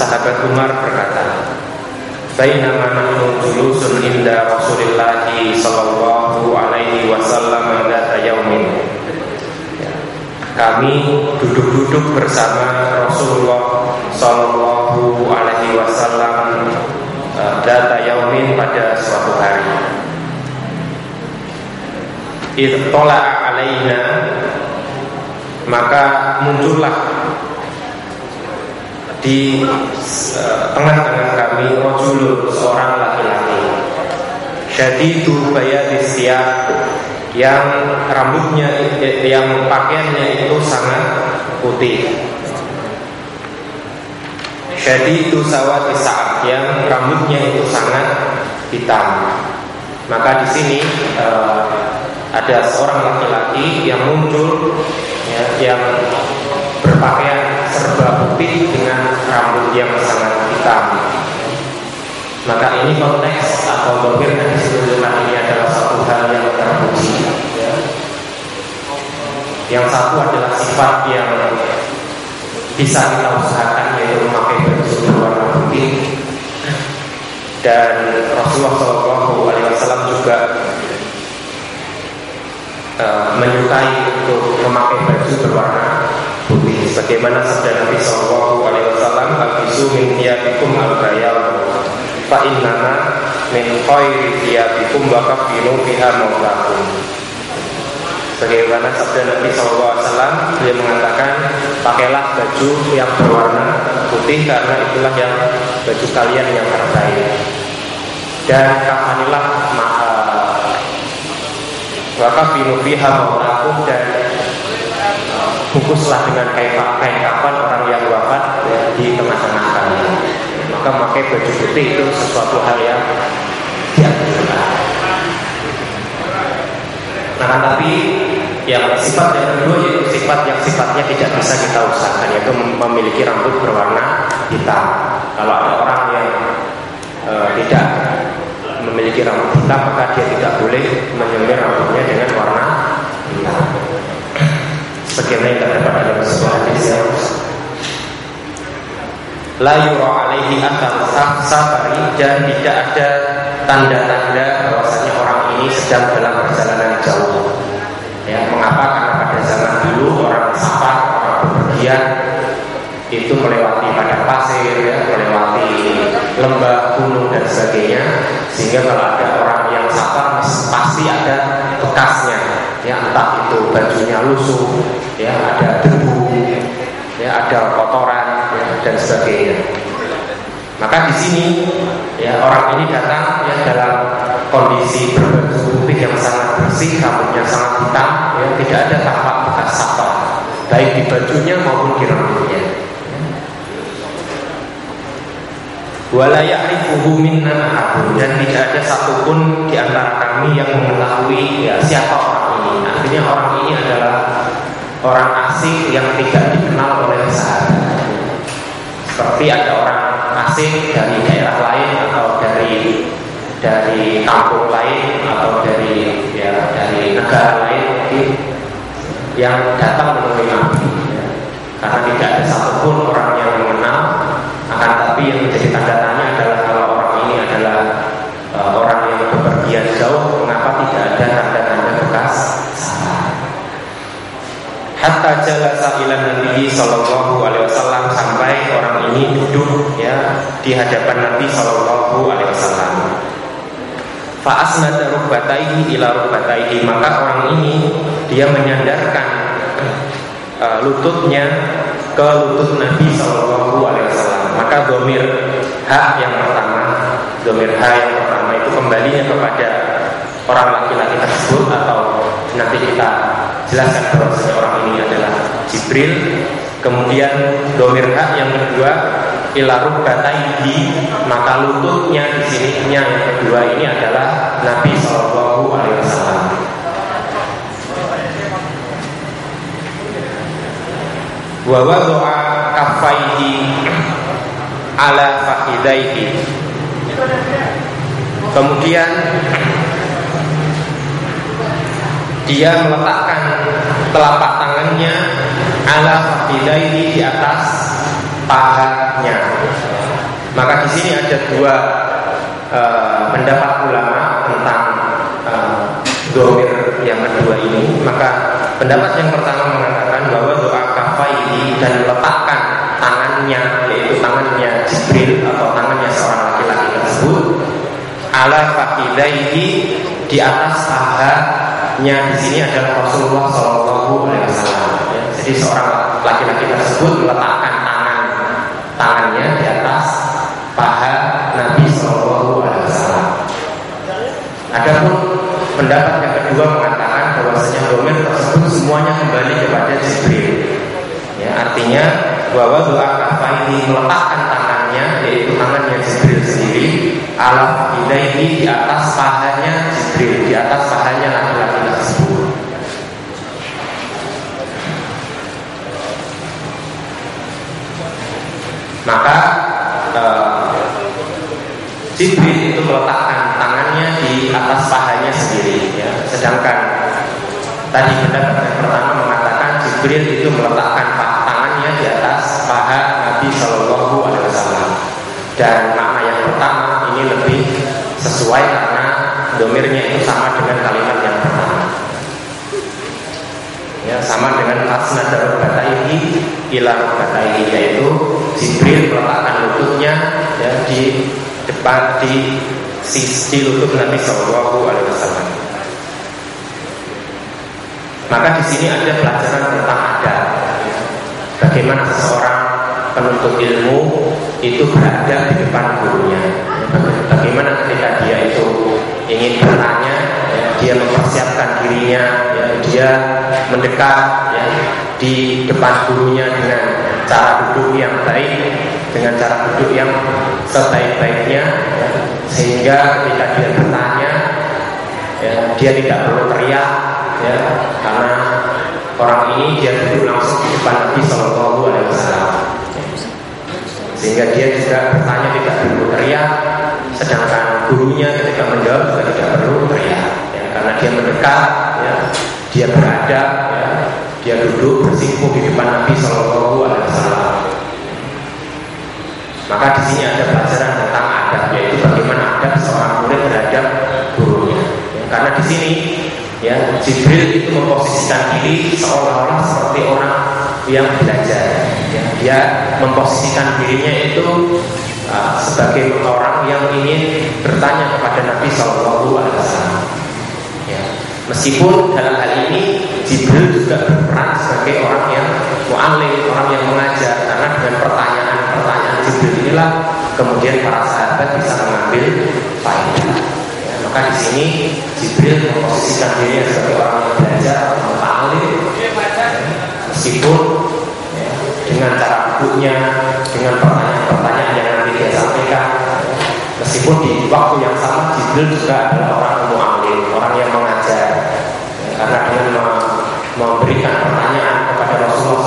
Sahabat Umar berkata, Bainama nahnu julusun inda Rasulillah sallallahu alaihi wasallam dzata yaumin. Kami duduk-duduk bersama Rasulullah sallallahu alaihi wasallam data yaumin pada suatu hari. Ittola alaina maka muncullah di tengah-tengah kami rojul seorang laki-laki. Syadidu bayadis yang rambutnya yang pakaiannya itu sangat putih. Syadidu sawati saat yang rambutnya itu sangat hitam. Maka di sini uh, ada seorang laki-laki yang muncul ya, yang berpakaian serba putih dengan rambut yang sangat hitam. Maka ini konteks atau domir yang disebutkan ini adalah satu hal yang terpuji. Ya. Yang satu adalah sifat yang bisa kita usahakan yaitu memakai baju berwarna putih. Dan Rasulullah SAW juga uh, menyukai untuk memakai baju berwarna sebagaimana sabda Nabi sallallahu alaihi wasallam habisu min thiyabikum al-bayal fa innama min khairi thiyabikum wa kafinu fiha maulakum sebagaimana sabda Nabi sallallahu alaihi wasallam dia mengatakan pakailah baju yang berwarna putih karena itulah yang baju kalian yang terbaik dan kafanilah maha wa kafinu fiha maulakum dan bungkuslah dengan kain kain kapan orang yang wafat ya, di tengah-tengah kalian. Maka pakai baju putih itu sesuatu hal yang dianjurkan. Nah, tapi yang sifat yang kedua yaitu sifat yang sifatnya tidak bisa kita usahakan yaitu memiliki rambut berwarna hitam. Kalau ada orang yang e, tidak memiliki rambut hitam maka dia tidak boleh menyemir rambutnya dengan warna hitam sebagaimana yang terdapat dalam sebuah hadis yang la yura alaihi athar safari dan tidak ada tanda-tanda bahwasanya orang ini sedang dalam perjalanan jauh. Ya, mengapa? Karena pada zaman dulu orang safar, orang bepergian itu melewati padang pasir, ya, melewati lembah, gunung dan sebagainya, sehingga kalau ada orang yang safar pasti ada bekasnya, ya entah itu bajunya lusuh, ya ada debu, ya ada kotoran ya, dan sebagainya. Maka di sini ya orang ini datang ya dalam kondisi berbaju putih yang sangat bersih, rambutnya sangat hitam, ya, tidak ada tampak bekas sapar, baik di bajunya maupun di rambutnya. Walaya'ifuhu minna ahadun dan tidak ada satupun di antara kami yang mengetahui ya siapa orang ini. Artinya orang ini adalah orang asing yang tidak dikenal oleh sahabat. Seperti ada orang asing dari daerah lain atau dari dari kampung lain atau dari ya dari negara lain mungkin yang datang menemui Nabi. Ya. Karena tidak Hatta ila Nabi sallallahu alaihi wasallam sampai orang ini duduk ya di hadapan Nabi sallallahu alaihi wasallam. Fa asnada rukbataihi ila rukbataihi maka orang ini dia menyandarkan uh, lututnya ke lutut Nabi sallallahu alaihi wasallam. Maka domir hak yang pertama, domir hak yang pertama itu kembalinya kepada orang laki-laki tersebut atau nanti kita jelaskan bahwa seorang ini adalah Jibril. Kemudian domir hak yang kedua ilarub bataihi maka lututnya di sini. Yang kedua ini adalah Nabi Shallallahu Alaihi Wasallam. Wa doa kafaihi ala fakidaihi kemudian dia meletakkan telapak tangannya ala fakidaihi di atas pahanya. Maka di sini ada dua uh, pendapat ulama tentang uh, domir yang kedua ini. Maka pendapat yang pertama mengatakan bahwa doa kafaili dan meletakkan tangannya yaitu tangannya Jibril atau tangannya seorang laki-laki tersebut ala fakidaihi di atas paha nya di sini adalah Rasulullah Shallallahu Alaihi Wasallam. Jadi seorang laki-laki tersebut meletakkan tangan tangannya di atas paha Nabi Shallallahu Alaihi Wasallam. Adapun pendapat yang kedua mengatakan bahwasanya domain tersebut semuanya kembali kepada Jibril. Ya, artinya bahwa doa kafah ini meletakkan tangannya yaitu tangannya Jibril sendiri ala ilaihi di atas pahanya Jibril di atas pahanya laki-laki Maka uh, Jibril itu meletakkan tangannya di atas pahanya sendiri ya. Sedangkan tadi pendapat yang pertama mengatakan Jibril itu meletakkan tangannya di atas paha Nabi Shallallahu Alaihi Wasallam dan makna yang pertama ini lebih sesuai karena domirnya itu sama dengan kalimat yang pertama ya sama dengan asna darul ini ilah ini yaitu Jibril meletakkan lututnya ya, di depan di sisi lutut Nabi Shallallahu Alaihi Wasallam. Maka di sini ada pelajaran tentang adab. Ya. Bagaimana seseorang penuntut ilmu itu berada di depan gurunya. Bagaimana ketika dia itu ingin bertanya, ya, dia mempersiapkan dirinya, ya, dia mendekat ya, di depan gurunya dengan cara duduk yang baik, dengan cara duduk yang sebaik-baiknya, ya, sehingga ketika dia bertanya, ya, dia tidak perlu teriak, ya, karena orang ini dia duduk langsung di depan Nabi Shallallahu Alaihi Wasallam, sehingga dia juga bertanya tidak perlu teriak, sedangkan gurunya ketika menjawab juga tidak perlu teriak, ya, karena dia mendekat, ya, dia berada, ya, dia duduk bersimpuh di depan Nabi Shallallahu Alaihi Wasallam. Maka di sini ada pelajaran tentang adab, yaitu bagaimana adab seorang murid terhadap gurunya. Ya, karena di sini ya Jibril itu memposisikan diri seolah-olah seperti orang yang belajar. Ya, dia memposisikan dirinya itu uh, sebagai orang yang ingin bertanya kepada Nabi Shallallahu Alaihi Wasallam. Ya, meskipun dalam hal ini Jibril juga berperan sebagai orang yang mu'alim, orang yang mengajar Jibril inilah Kemudian para sahabat bisa mengambil faedah. Ya, Maka di sini Jibril memposisikan diri sebagai orang yang belajar atau alim, meskipun ya, dengan cara duduknya, dengan pertanyaan-pertanyaan yang nanti dia sampaikan, meskipun di waktu yang sama Jibril juga adalah orang alim, orang yang mengajar, ya, karena dengan memberikan pertanyaan kepada Rasulullah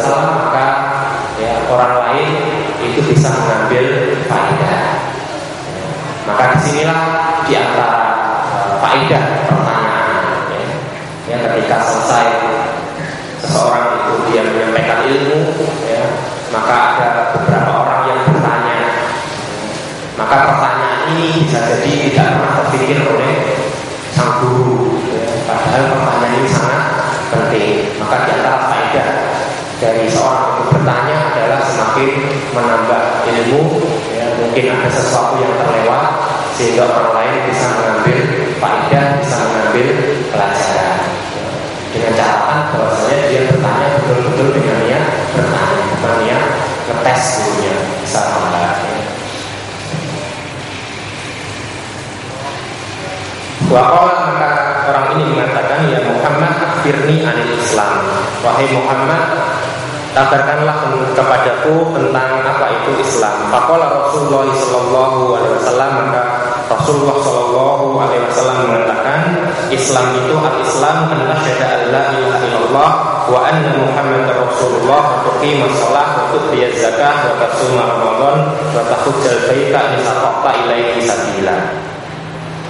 SAW maka ya, orang lain itu bisa mengambil faedah. Maka di sinilah di antara uh, faedah pertanyaan ya, ya ketika selesai seseorang itu dia menyampaikan ilmu ya, maka ada beberapa orang yang bertanya. Maka pertanyaan ini bisa jadi tidak pernah terpikir oleh sang guru ya, padahal pertanyaan ini sangat penting. Maka di antara faedah dari seorang untuk bertanya adalah semakin menambah ilmu ya, mungkin ada sesuatu yang terlewat sehingga orang lain bisa mengambil faedah bisa mengambil pelajaran dengan catatan bahwasanya dia bertanya betul-betul dengan niat bertanya bukan niat ngetes dulunya bisa tambah ya. maka orang ini mengatakan ya Muhammad akhirni anil Islam Wahai Muhammad kabarkanlah kepadaku tentang apa itu Islam. Faqala Rasulullah sallallahu alaihi wasallam maka Rasulullah sallallahu alaihi wasallam mengatakan Islam itu al-Islam an asyhadu an la ilaha illallah wa anna Muhammadar Rasulullah wa tuqima shalah wa tu'ti zakah wa tasuma ramadan wa tahujjal baita in ilaihi sabila.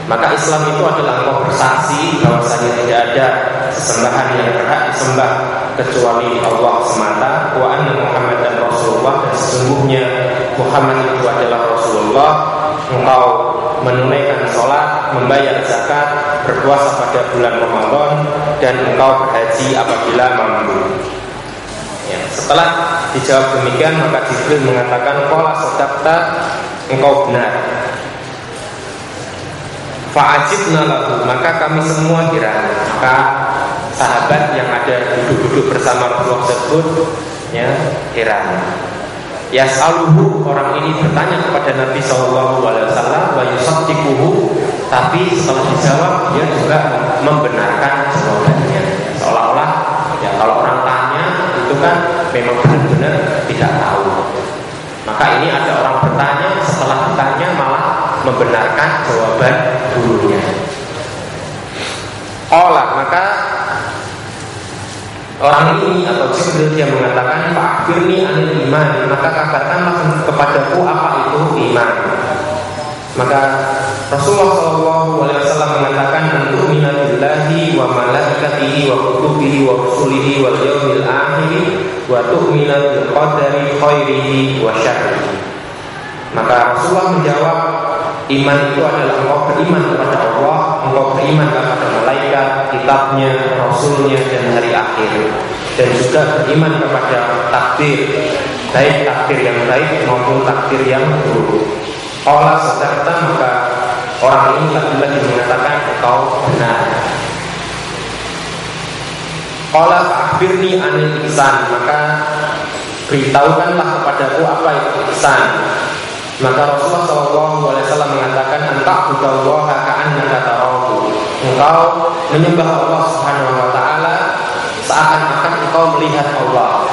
Maka Islam itu adalah engkau bersaksi bahwasanya tidak ada sesembahan yang berhak disembah kecuali Allah semata wa anna Muhammadan Rasulullah dan sesungguhnya Muhammad itu adalah Rasulullah engkau menunaikan sholat, membayar zakat, berpuasa pada bulan Ramadan dan engkau berhaji apabila mampu. Ya, setelah dijawab demikian maka Jibril mengatakan pola sodakta engkau benar. Fa'ajibna lahu maka kami semua kira maka sahabat yang ada duduk-duduk bersama Rasulullah tersebut ya heran. Yas'aluhu orang ini bertanya kepada Nabi Shallallahu Alaihi Wasallam wa tapi setelah dijawab dia juga membenarkan jawabannya. Seolah-olah ya kalau orang tanya itu kan memang benar-benar tidak tahu. Maka ini ada orang bertanya setelah bertanya malah membenarkan jawaban gurunya. Olah maka Orang ini atau Jibril dia mengatakan Pak Firni anil iman. Maka katakanlah kepadaku apa itu iman. Maka Rasulullah SAW mengatakan Untuk minatillahi wa malaikatihi wa kutubihi wa rusulihi wa yaumil akhir Wa tu'mina bil qadari khairihi wa syarrihi. Maka Rasulullah menjawab Iman itu adalah engkau beriman kepada Allah Engkau beriman kepada malaikat, kitabnya, rasulnya, dan hari akhir. Dan juga beriman kepada takdir Baik takdir yang baik maupun takdir yang buruk. Allah sedang maka orang ini lagi-lagi mengatakan engkau benar. Allah takbirni anil ihsan Maka beritahukanlah kepadaku apa itu ihsan maka Rasulullah SAW mengatakan Engkau budallaha ka'annaka tarahu Engkau menyembah Allah Subhanahu wa taala seakan-akan engkau melihat Allah.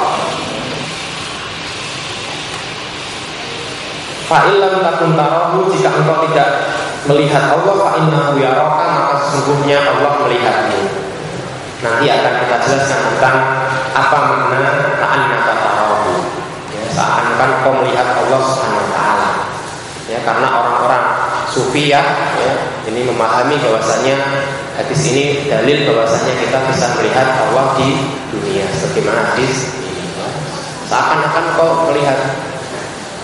Fa'ilam takun tarahu jika engkau tidak melihat Allah fa'innahu yaraka maka sesungguhnya Allah melihatmu. Nanti akan kita jelaskan tentang apa makna ka'annaka tarahu. Ya, seakan-akan engkau melihat Allah Subhanahu wa taala ya karena orang-orang sufi ya, ya ini memahami bahwasanya hadis ini dalil bahwasanya kita bisa melihat Allah di dunia. Sebagaimana hadis ini seakan-akan kau melihat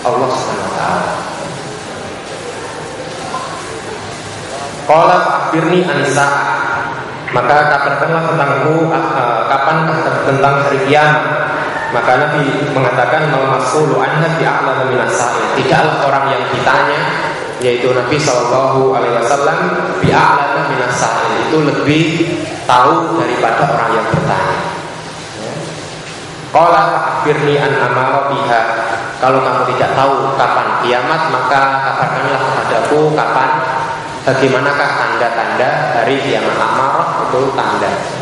Allah Subhanahu wa taala. Qala anisa maka kabarkanlah tentangku uh, kapan tentang hari kiamat maka Nabi mengatakan mal mas'ulu anha bi'a'lamu minas Tidaklah orang yang ditanya yaitu Nabi Shallallahu alaihi wasallam bi'a'lamu minas Itu lebih tahu daripada orang yang bertanya. Qala fa'akhbirni an biha. Kalau kamu tidak tahu kapan kiamat, maka kabarkanlah kepadaku kapan bagaimanakah tanda-tanda hari kiamat amarah itu tanda.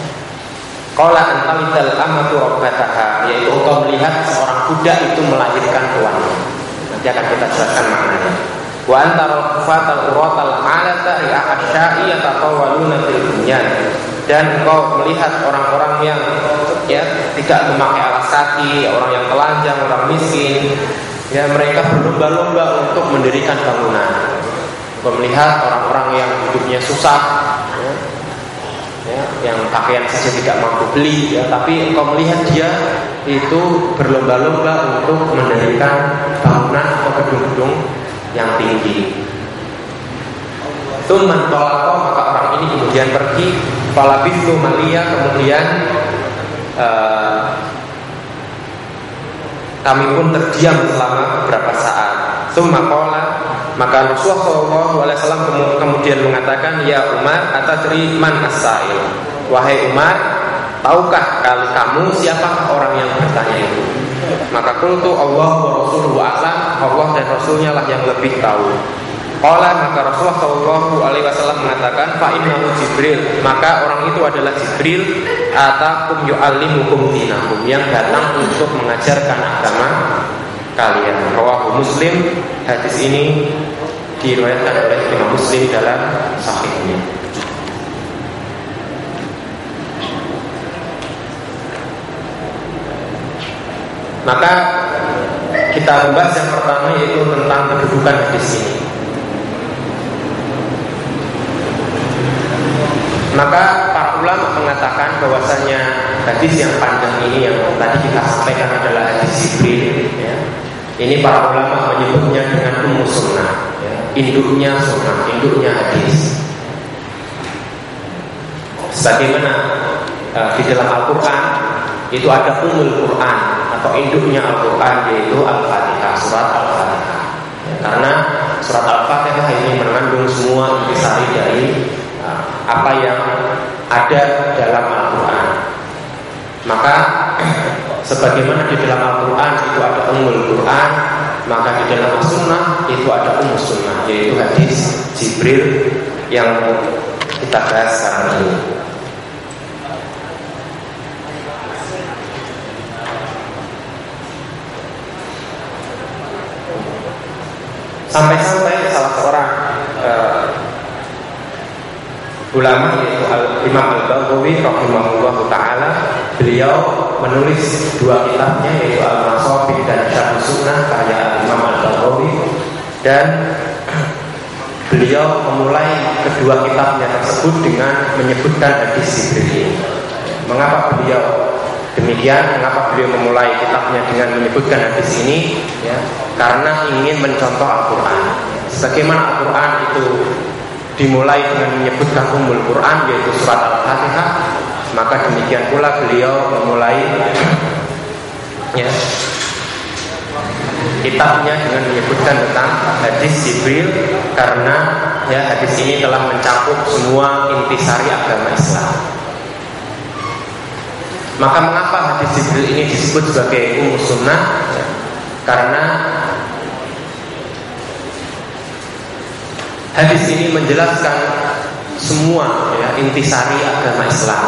Qala antalidal amatu rabbataha yaitu engkau melihat seorang budak itu melahirkan tuannya. Nanti akan kita jelaskan maknanya. Wa antara fatal uratal alata ya asyai yatatawaluna fil bunyan. Dan engkau melihat orang-orang yang ya tidak memakai alas kaki, orang yang telanjang, orang miskin, ya mereka berlomba-lomba untuk mendirikan bangunan. Engkau melihat orang-orang yang hidupnya susah, ya, ya, yang pakaian saja tidak mampu beli, ya, tapi engkau melihat dia itu berlomba-lomba untuk mendirikan bangunan atau gedung-gedung yang tinggi. Tuman tolako maka orang ini kemudian pergi Falabistu malia kemudian uh, kami pun terdiam selama beberapa saat. Summa maka Rasulullah SAW kemudian mengatakan, Ya Umar, atadri man asail. Wahai Umar, tahukah kali kamu siapa orang yang bertanya itu? Maka kultu Allah wa Rasuluhu a'lam, Allah dan Rasulnya lah yang lebih tahu. Qala maka Rasulullah Shallallahu Alaihi Wasallam mengatakan Fa innahu Jibril Maka orang itu adalah Jibril Atakum yu'allimukum dinakum Yang datang untuk mengajarkan agama kalian. Rawahu Muslim. Hadis ini diriwayatkan oleh Imam Muslim dalam sahihnya. Maka kita membahas yang pertama yaitu tentang kedudukan hadis ini. Maka para ulama mengatakan bahwasanya hadis yang panjang ini yang tadi kita sampaikan adalah hadis Jibril ini para ulama menyebutnya dengan ummu sunnah, ya. induknya sunnah, induknya hadis. Sebagaimana uh, di dalam Al-Quran itu ada umul Quran atau induknya Al-Quran yaitu Al-Fatihah, surat Al-Fatihah. Ya, karena surat Al-Fatihah ini mengandung semua intisari dari uh, apa yang ada dalam Al-Quran. Maka Sebagaimana di dalam Al-Quran itu ada umul Quran Maka di dalam As-Sunnah itu ada umul Sunnah Yaitu hadis Jibril yang kita bahas sekarang ini. Sampai-sampai salah seorang uh, ulama Imam Al Baghawi rahimahullah taala beliau menulis dua kitabnya yaitu Al-Masabih dan Syarh Sunnah karya Imam Al-Baghawi dan beliau memulai kedua kitabnya tersebut dengan menyebutkan hadis Jibril Mengapa beliau demikian? Mengapa beliau memulai kitabnya dengan menyebutkan hadis ini? Ya, karena ingin mencontoh Al-Quran. Sebagaimana Al-Quran itu dimulai dengan menyebutkan umul Quran yaitu surat Al-Fatihah maka demikian pula beliau memulai ya, kitabnya dengan menyebutkan tentang hadis Jibril karena ya hadis ini telah mencakup semua intisari agama Islam. Maka mengapa hadis Jibril ini disebut sebagai umum sunnah? Ya, karena hadis ini menjelaskan semua ya, intisari agama Islam.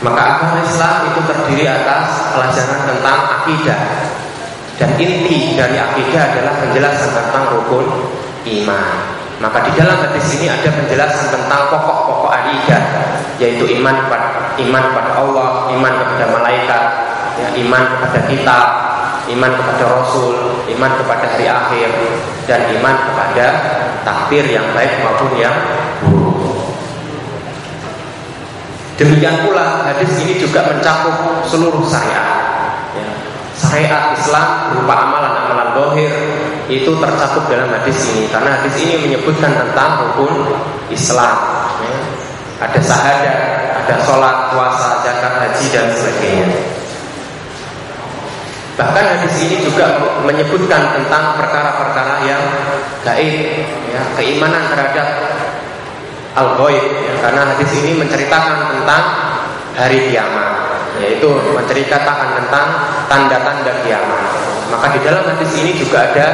Maka agama Islam itu terdiri atas pelajaran tentang akidah dan inti dari akidah adalah penjelasan tentang rukun iman. Maka di dalam hadis ini ada penjelasan tentang pokok-pokok akidah yaitu iman kepada iman kepada Allah, iman kepada malaikat, ya, iman kepada kita, iman kepada Rasul, iman kepada hari akhir, dan iman kepada takdir yang baik maupun yang Demikian pula hadis ini juga mencakup seluruh syariat. Ya. Syariat Islam berupa amalan-amalan dohir itu tercakup dalam hadis ini karena hadis ini menyebutkan tentang hukum Islam. Ya. Ada syahadat, ada sholat, puasa, zakat, haji dan sebagainya. Bahkan hadis ini juga menyebutkan tentang perkara-perkara yang gaib, ya, keimanan terhadap al ghaib ya, karena hadis ini menceritakan tentang hari kiamat yaitu menceritakan tentang tanda-tanda kiamat maka di dalam hadis ini juga ada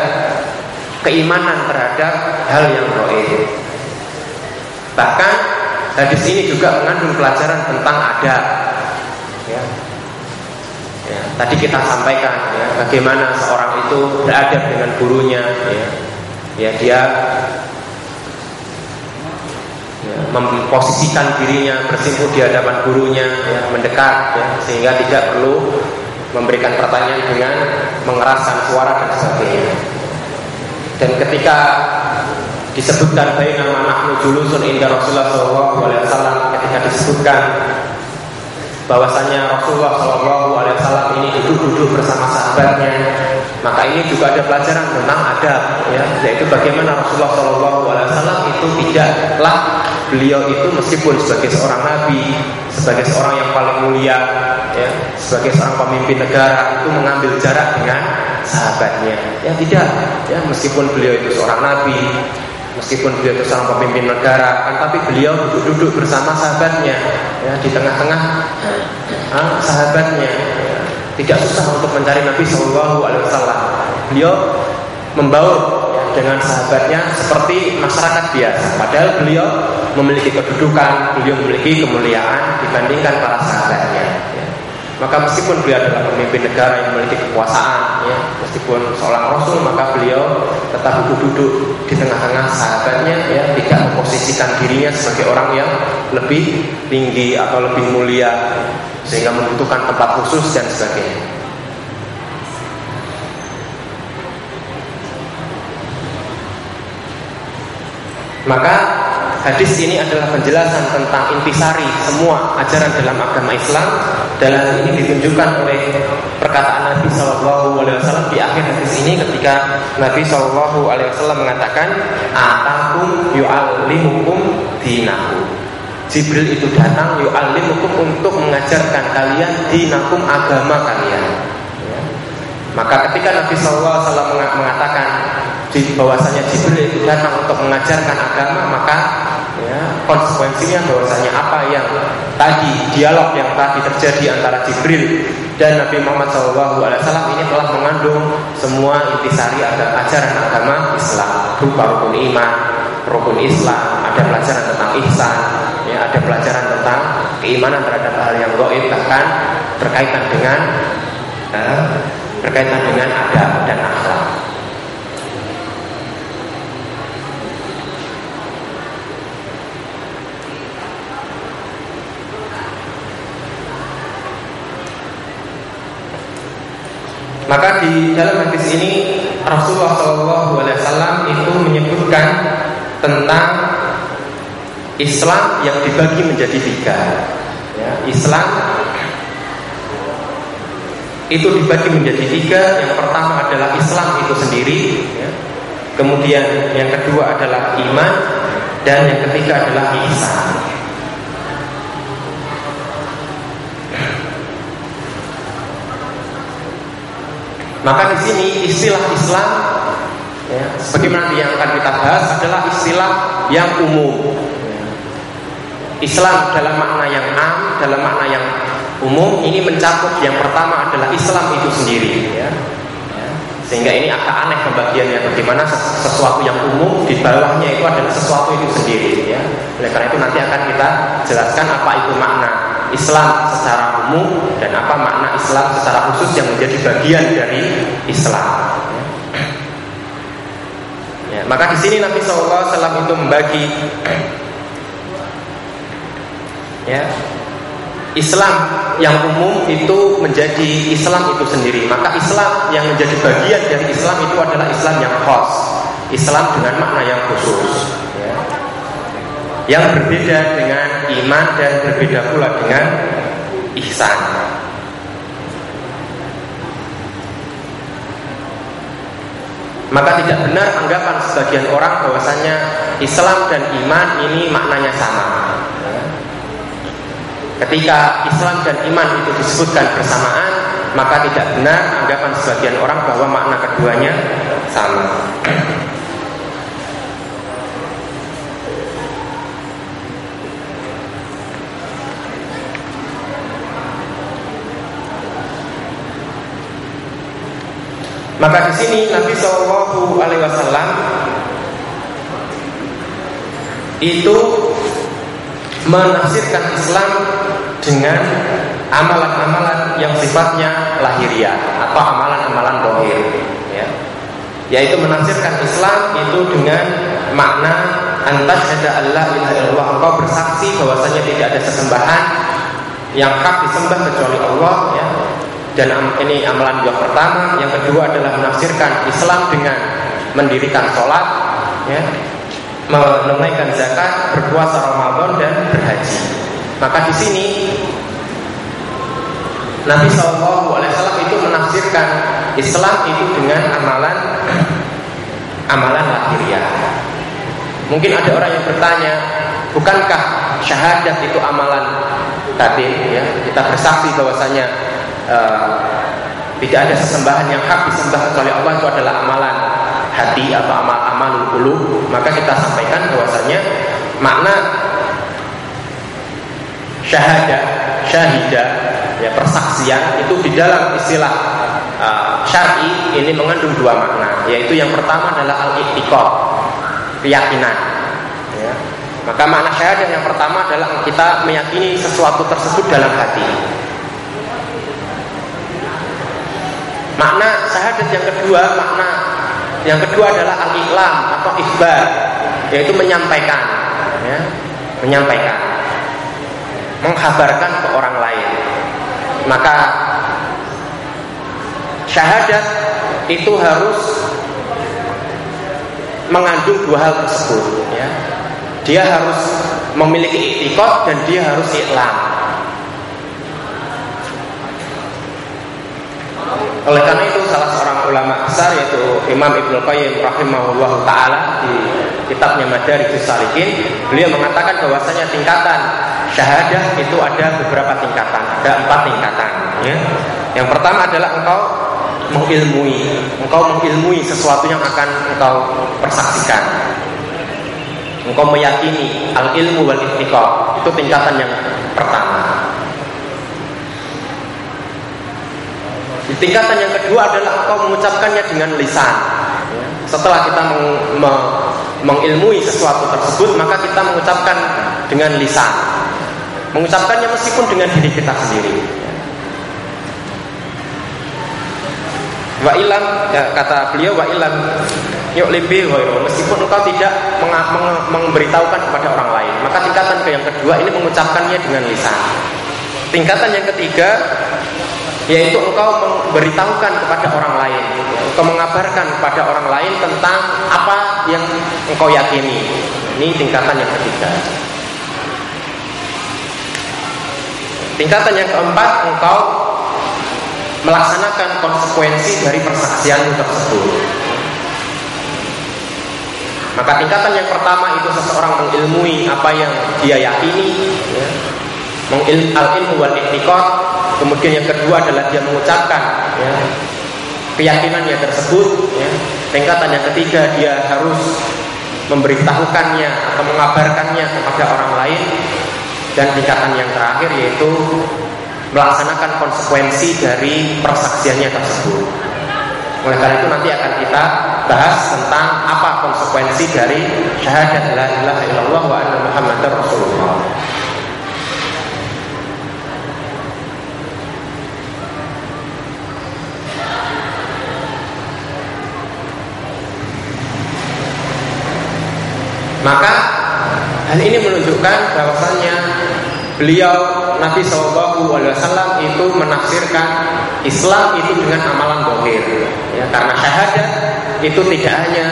keimanan terhadap hal yang gaib Bahkan hadis ini juga mengandung pelajaran tentang adab. Ya. Tadi kita sampaikan ya, bagaimana seorang itu beradab dengan gurunya. Ya, ya dia ya, memposisikan dirinya bersimpuh di hadapan gurunya, ya, mendekat, ya, sehingga tidak perlu memberikan pertanyaan dengan mengeraskan suara dan sebagainya. Dan ketika disebutkan baik nama nahnu julusun indah Rasulullah SAW ketika disebutkan bahwasanya Rasulullah SAW ini duduk-duduk bersama sahabatnya. Maka ini juga ada pelajaran tentang adab ya. Yaitu bagaimana Rasulullah SAW itu tidaklah beliau itu meskipun sebagai seorang nabi sebagai seorang yang paling mulia ya sebagai seorang pemimpin negara itu mengambil jarak dengan sahabatnya. Ya tidak ya meskipun beliau itu seorang nabi Meskipun beliau itu seorang pemimpin negara, kan tapi beliau duduk-duduk bersama sahabatnya, ya di tengah-tengah ah, sahabatnya. Ya. Tidak susah untuk mencari Nabi Shallallahu Alaihi Wasallam. Beliau membaur ya, dengan sahabatnya seperti masyarakat biasa. Padahal beliau memiliki kedudukan, beliau memiliki kemuliaan dibandingkan para sahabatnya. Ya. Maka meskipun beliau adalah pemimpin negara yang memiliki kekuasaan, ya, meskipun seorang rasul, maka beliau tetap duduk-duduk di tengah-tengah sahabatnya, ya, tidak memposisikan dirinya sebagai orang yang lebih tinggi atau lebih mulia, sehingga membutuhkan tempat khusus dan sebagainya. Maka Hadis ini adalah penjelasan tentang intisari semua ajaran dalam agama Islam. Dalam ini ditunjukkan oleh perkataan Nabi Shallallahu Alaihi Wasallam di akhir hadis ini ketika Nabi Shallallahu Alaihi Wasallam mengatakan, "Atakum yu'allimukum dinakum." Jibril itu datang yu'allimukum untuk mengajarkan kalian dinakum agama kalian. Ya. Maka ketika Nabi Shallallahu Alaihi Mengatakan bahwasanya Jibril itu datang untuk mengajarkan agama, maka ya, konsekuensinya bahwasanya apa yang tadi dialog yang tadi terjadi antara Jibril dan Nabi Muhammad SAW ini telah mengandung semua intisari ada ajaran agama Islam berupa rukun iman, rukun Islam, ada pelajaran tentang ihsan, ya, ada pelajaran tentang keimanan terhadap hal yang goib bahkan berkaitan dengan eh, berkaitan dengan adab dan akhlak. Maka di dalam hadis ini Rasulullah SAW itu menyebutkan tentang Islam yang dibagi menjadi tiga. Ya, Islam itu dibagi menjadi tiga. Yang pertama adalah Islam itu sendiri. Ya. Kemudian yang kedua adalah iman dan yang ketiga adalah ihsan. Maka di sini istilah Islam ya, sebagaimana yang akan kita bahas adalah istilah yang umum. Islam dalam makna yang am, dalam makna yang umum ini mencakup yang pertama adalah Islam itu sendiri ya. ya. Sehingga ini agak aneh pembagiannya bagaimana sesuatu yang umum di bawahnya itu adalah sesuatu itu sendiri ya. Oleh karena itu nanti akan kita jelaskan apa itu makna Islam secara umum dan apa makna Islam secara khusus yang menjadi bagian dari Islam. Ya, maka di sini Nabi SAW itu membagi ya Islam yang umum itu menjadi Islam itu sendiri. Maka Islam yang menjadi bagian dari Islam itu adalah Islam yang khas. Islam dengan makna yang khusus. Ya. Yang berbeda dengan iman dan berbeda pula dengan ihsan. Maka tidak benar anggapan sebagian orang bahwasanya Islam dan iman ini maknanya sama. Ketika Islam dan iman itu disebutkan bersamaan, maka tidak benar anggapan sebagian orang bahwa makna keduanya sama. Maka di sini Nabi Shallallahu Alaihi Wasallam itu menafsirkan Islam dengan amalan-amalan yang sifatnya lahiriah atau amalan-amalan dohir ya. yaitu menafsirkan Islam itu dengan makna antas ada Allah ilaha illallah engkau bersaksi bahwasanya tidak ada sesembahan yang hak disembah kecuali Allah ya dan ini amalan yang pertama yang kedua adalah menafsirkan Islam dengan mendirikan sholat ya menunaikan zakat berpuasa Ramadan dan berhaji maka di sini Nabi Shallallahu Alaihi Wasallam itu menafsirkan Islam itu dengan amalan amalan lahiriah. Mungkin ada orang yang bertanya, bukankah syahadat itu amalan batin? Ya, kita bersaksi bahwasanya uh, tidak ada sesembahan yang hak disembah kecuali Allah itu adalah amalan hati atau amal amal ulu. Maka kita sampaikan bahwasanya makna syahadat, syahidah ya persaksian itu di dalam istilah uh, syar'i ini mengandung dua makna yaitu yang pertama adalah al-i'tiqad keyakinan ya. maka makna syahadah yang pertama adalah kita meyakini sesuatu tersebut dalam hati makna syahadat yang kedua makna yang kedua adalah al-iklam atau ikhbar yaitu menyampaikan ya, menyampaikan menghabarkan ke orang lain maka syahadat itu harus mengandung dua hal tersebut ya. Dia harus memiliki itikot dan dia harus iklam. Oleh karena itu salah seorang ulama besar yaitu Imam Ibnu Qayyim rahimahullah taala di kitabnya Madarijus Salikin, beliau mengatakan bahwasanya tingkatan syahadah itu ada beberapa tingkatan, ada empat tingkatan. Ya. Yang pertama adalah engkau mengilmui, engkau mengilmui sesuatu yang akan engkau persaksikan. Engkau meyakini al ilmu wal itu tingkatan yang pertama. Tingkatan yang kedua adalah engkau mengucapkannya dengan lisan. Setelah kita meng, me, mengilmui sesuatu tersebut, maka kita mengucapkan dengan lisan mengucapkannya meskipun dengan diri kita sendiri. Wa ilam ya, kata beliau wa ilam yuk lebih meskipun engkau tidak meng meng memberitahukan kepada orang lain maka tingkatan yang kedua ini mengucapkannya dengan lisan tingkatan yang ketiga yaitu engkau memberitahukan kepada orang lain engkau mengabarkan kepada orang lain tentang apa yang engkau yakini ini tingkatan yang ketiga Tingkatan yang keempat, engkau melaksanakan konsekuensi dari persaksian tersebut. Maka tingkatan yang pertama itu seseorang mengilmui apa yang dia yakini, ya. mengil al ilmu wal Kemudian yang kedua adalah dia mengucapkan ya, keyakinannya tersebut. Ya. Tingkatan yang ketiga dia harus memberitahukannya atau mengabarkannya kepada orang lain dan tingkatan yang terakhir yaitu melaksanakan konsekuensi dari persaksiannya tersebut. Oleh karena itu nanti akan kita bahas tentang apa konsekuensi dari syahadat la ilaha illallah wa anna muhammadar rasulullah. Maka hal ini menunjukkan bahwasanya beliau Nabi Shallallahu Alaihi Wasallam itu menafsirkan Islam itu dengan amalan dohir ya, karena syahadat itu tidak hanya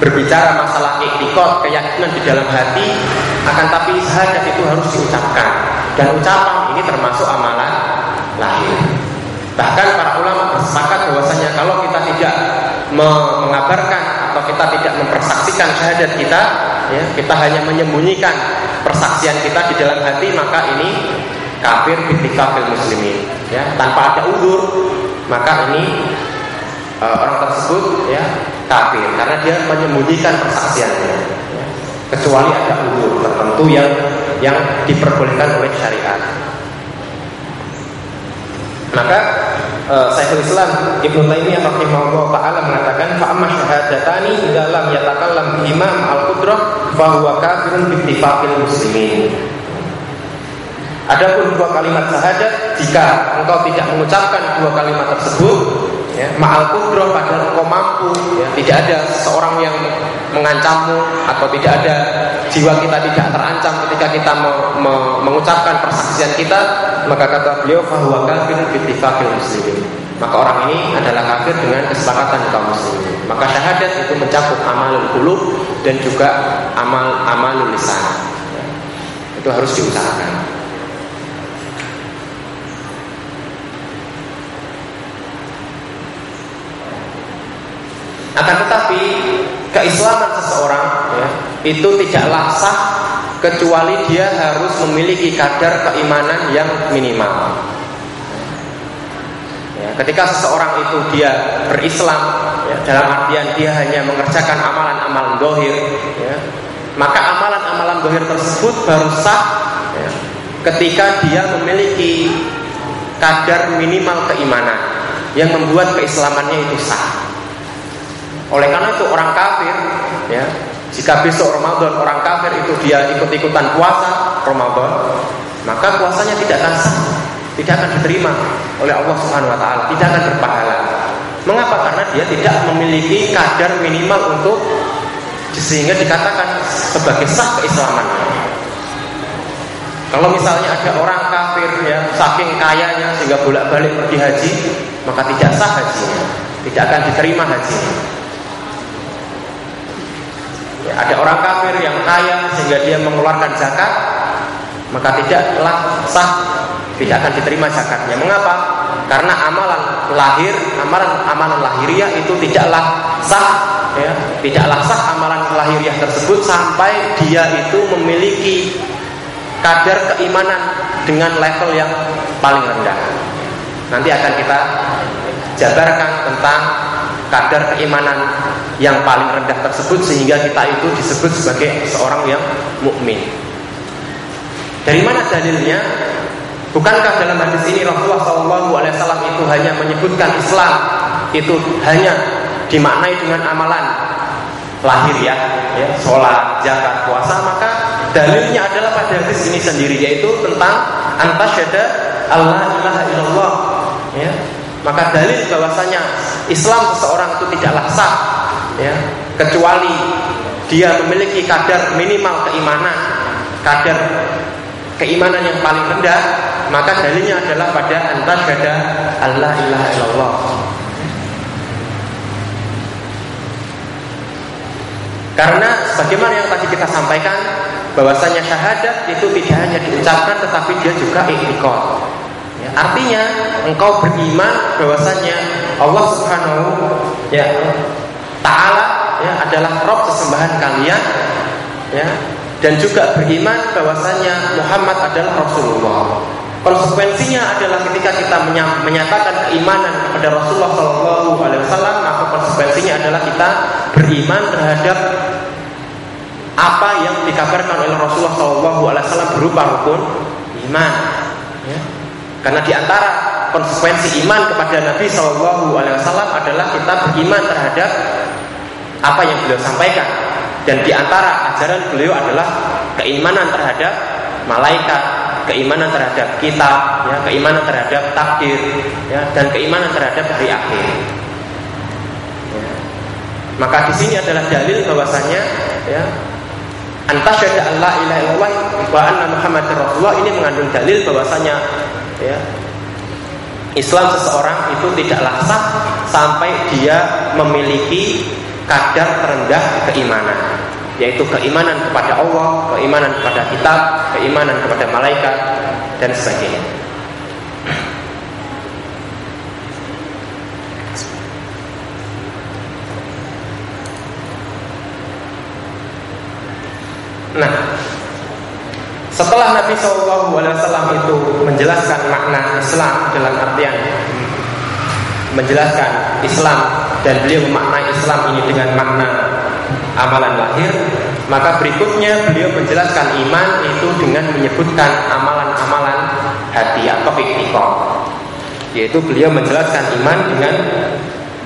berbicara masalah iktikot keyakinan di dalam hati akan tapi syahadat itu harus diucapkan. Dan ucapan ini termasuk amalan lahir. Bahkan para ulama bersepakat bahwasanya kalau kita tidak mengabarkan kita tidak mempersaksikan syahadat kita ya, kita hanya menyembunyikan persaksian kita di dalam hati maka ini kafir kafir muslimin ya tanpa ada udur maka ini e, orang tersebut ya kafir karena dia menyembunyikan persaksiannya ya. kecuali ada udur tertentu yang yang diperbolehkan oleh syariat maka uh, Syekhul Islam Ibnu Taimiyah rahimahullah taala mengatakan fa amma syahadatani dalam yatakallam imam al-qudrah fa huwa kafirun bi muslimin. Adapun dua kalimat syahadat jika engkau tidak mengucapkan dua kalimat tersebut ya, ma'al kudroh padahal engkau mampu ya, tidak ada seorang yang mengancammu atau tidak ada jiwa kita tidak terancam ketika kita me, me, mengucapkan persaksian kita maka kata beliau fahuwa kafir bittifaqil muslimin. Maka orang ini adalah kafir dengan kesepakatan kaum muslimin. Maka syahadat itu mencakup amalul qulub dan juga amal amalul lisan. Itu harus diusahakan. Akan tetapi keislaman seseorang ya, itu tidaklah sah kecuali dia harus memiliki kadar keimanan yang minimal. Ya, ketika seseorang itu dia berislam ya, dalam artian dia hanya mengerjakan amalan-amalan dohir, ya, maka amalan-amalan dohir tersebut baru sah ya, ketika dia memiliki kadar minimal keimanan yang membuat keislamannya itu sah. Oleh karena itu orang kafir ya, jika besok Ramadan orang kafir itu dia ikut-ikutan puasa Ramadan, maka puasanya tidak akan tidak akan diterima oleh Allah Subhanahu wa taala, tidak akan berpahala. Mengapa? Karena dia tidak memiliki kadar minimal untuk sehingga dikatakan sebagai sah keislaman. Kalau misalnya ada orang kafir ya saking kayanya sehingga bolak-balik pergi haji, maka tidak sah hajinya, tidak akan diterima hajinya. Ya, ada orang kafir yang kaya sehingga dia mengeluarkan zakat, maka tidaklah sah, tidak akan diterima zakatnya. Mengapa? Karena amalan lahir, amalan amalan lahiriah itu tidaklah sah, ya, tidaklah sah amalan lahiriah tersebut sampai dia itu memiliki kadar keimanan dengan level yang paling rendah. Nanti akan kita jabarkan tentang kadar keimanan yang paling rendah tersebut sehingga kita itu disebut sebagai seorang yang mukmin. Dari mana dalilnya? Bukankah dalam hadis ini Rasulullah SAW itu hanya menyebutkan Islam itu hanya dimaknai dengan amalan lahir ya, ya sholat, zakat, puasa maka dalilnya adalah pada hadis ini sendiri yaitu tentang antasyada Allah ilaha illallah ya maka dalil bahwasanya Islam seseorang itu tidaklah sah ya. Kecuali dia memiliki kadar minimal keimanan kadar keimanan yang paling rendah maka dalilnya adalah pada antasyada Allah ilaha illallah. Karena bagaimana yang tadi kita sampaikan bahwasanya syahadat itu tidak hanya diucapkan tetapi dia juga ya, artinya engkau beriman bahwasanya Allah Subhanahu ya Ta'ala ya, adalah Rob sesembahan kalian ya, dan juga beriman bahwasanya Muhammad adalah Rasulullah. Konsekuensinya adalah ketika kita menyatakan keimanan kepada Rasulullah Shallallahu Alaihi Wasallam, maka konsekuensinya adalah kita beriman terhadap apa yang dikabarkan oleh Rasulullah Shallallahu Alaihi Wasallam berupa rukun iman. Karena di antara konsekuensi iman kepada Nabi Shallallahu Alaihi Wasallam adalah kita beriman terhadap apa yang beliau sampaikan dan di antara ajaran beliau adalah keimanan terhadap malaikat, keimanan terhadap kitab, ya, keimanan terhadap takdir, ya, dan keimanan terhadap hari akhir. Ya. Maka di sini adalah dalil bahwasanya ya, antasyada Allah ilaha illallah wa anna Muhammad Rasulullah ini mengandung dalil bahwasanya ya, Islam seseorang itu tidaklah sah sampai dia memiliki kadar terendah keimanan yaitu keimanan kepada Allah, keimanan kepada kitab, keimanan kepada malaikat dan sebagainya. Nah, setelah Nabi Wasallam itu menjelaskan makna Islam dalam artian menjelaskan Islam dan beliau memaknai Islam ini dengan makna amalan lahir, maka berikutnya beliau menjelaskan iman itu dengan menyebutkan amalan-amalan hati atau iktikad. Yaitu beliau menjelaskan iman dengan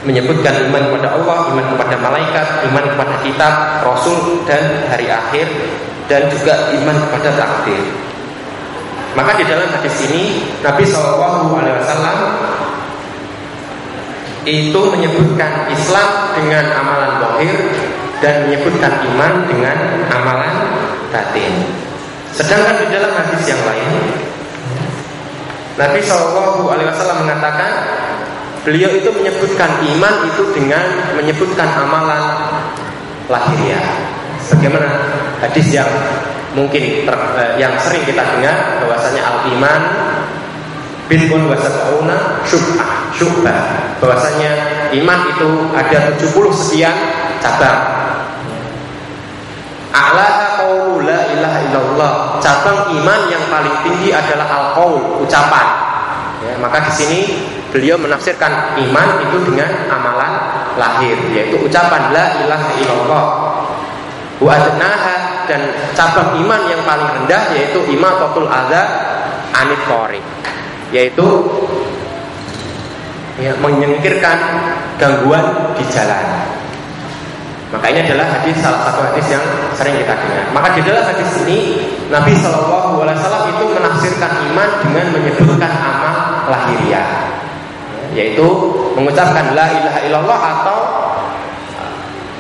menyebutkan iman kepada Allah, iman kepada malaikat, iman kepada kitab, rasul dan hari akhir dan juga iman kepada takdir. Maka di dalam hadis ini Nabi Shallallahu Alaihi Wasallam itu menyebutkan Islam dengan amalan lahir dan menyebutkan iman dengan amalan batin. Sedangkan di dalam hadis yang lain Nabi Shallallahu Alaihi Wasallam mengatakan beliau itu menyebutkan iman itu dengan menyebutkan amalan lahiriah. Bagaimana hadis yang mungkin ter, eh, yang sering kita dengar bahwasanya al iman bin wasatuna syubhah syubhah bahwasanya iman itu ada 70 sekian cabang. A'laha qaulu la ilaha illallah. Cabang iman yang paling tinggi adalah al-qaul ucapan. Ya, maka di sini beliau menafsirkan iman itu dengan amalan lahir yaitu ucapan la ilaha illallah wa adnaha dan cabang iman yang paling rendah yaitu imatatul adza anit yaitu ya, menyingkirkan gangguan di jalan. Maka ini adalah hadis salah satu hadis yang sering kita dengar. Maka di dalam hadis ini Nabi Shallallahu Alaihi Wasallam itu menafsirkan iman dengan menyebutkan amal lahiriah, yaitu mengucapkan la ilaha illallah atau